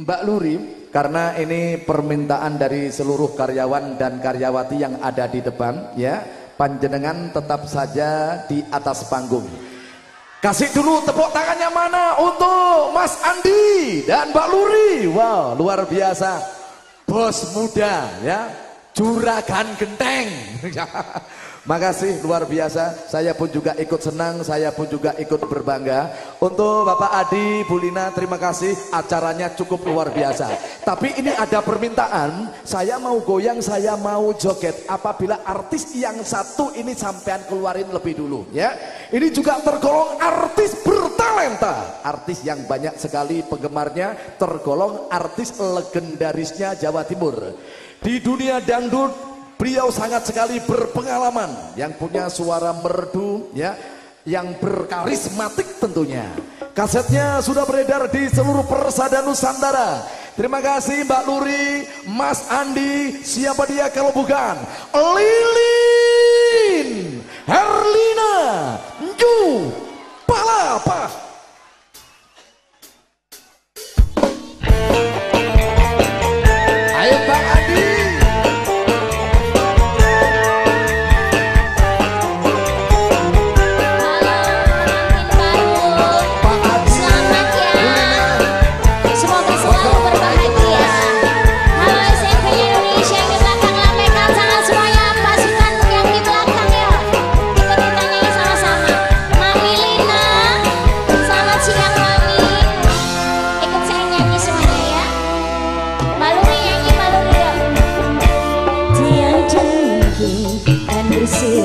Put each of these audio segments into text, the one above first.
Mbak Luri karena ini permintaan dari seluruh karyawan dan karyawati yang ada di depan ya panjenengan tetap saja di atas panggung. Kasih dulu tepuk tangannya mana untuk Mas Andi dan Mbak Luri. Wow luar biasa. Bos muda ya. Juragan genteng Makasih luar biasa. Saya pun juga ikut senang, saya pun juga ikut berbangga. Untuk Bapak Adi, Bu Lina, terima kasih. Acaranya cukup luar biasa. Tapi ini ada permintaan, saya mau goyang, saya mau joget. Apabila artis yang satu ini sampean keluarin lebih dulu, ya. Ini juga tergolong artis bertalenta. Artis yang banyak sekali penggemarnya, tergolong artis legendarisnya Jawa Timur. Di dunia dangdut Beliau sangat sekali berpengalaman yang punya suara merdu ya yang berkarismatik tentunya. Kasetnya sudah beredar di seluruh persada Nusantara. Terima kasih Mbak Luri, Mas Andi, siapa dia kalau bukan Lilin Herlina Ju Palapa. Saya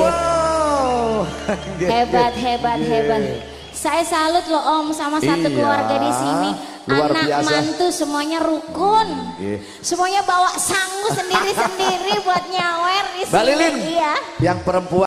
Wow. hebat, hebat, yeah. hebat. Saya salut loh Om sama satu iya. keluarga di sini. Luar Anak biasa. mantu semuanya rukun. Yeah. Semuanya bawa sangu sendiri-sendiri buat nyawer di sini. Balilin. Iya. Yang perempuan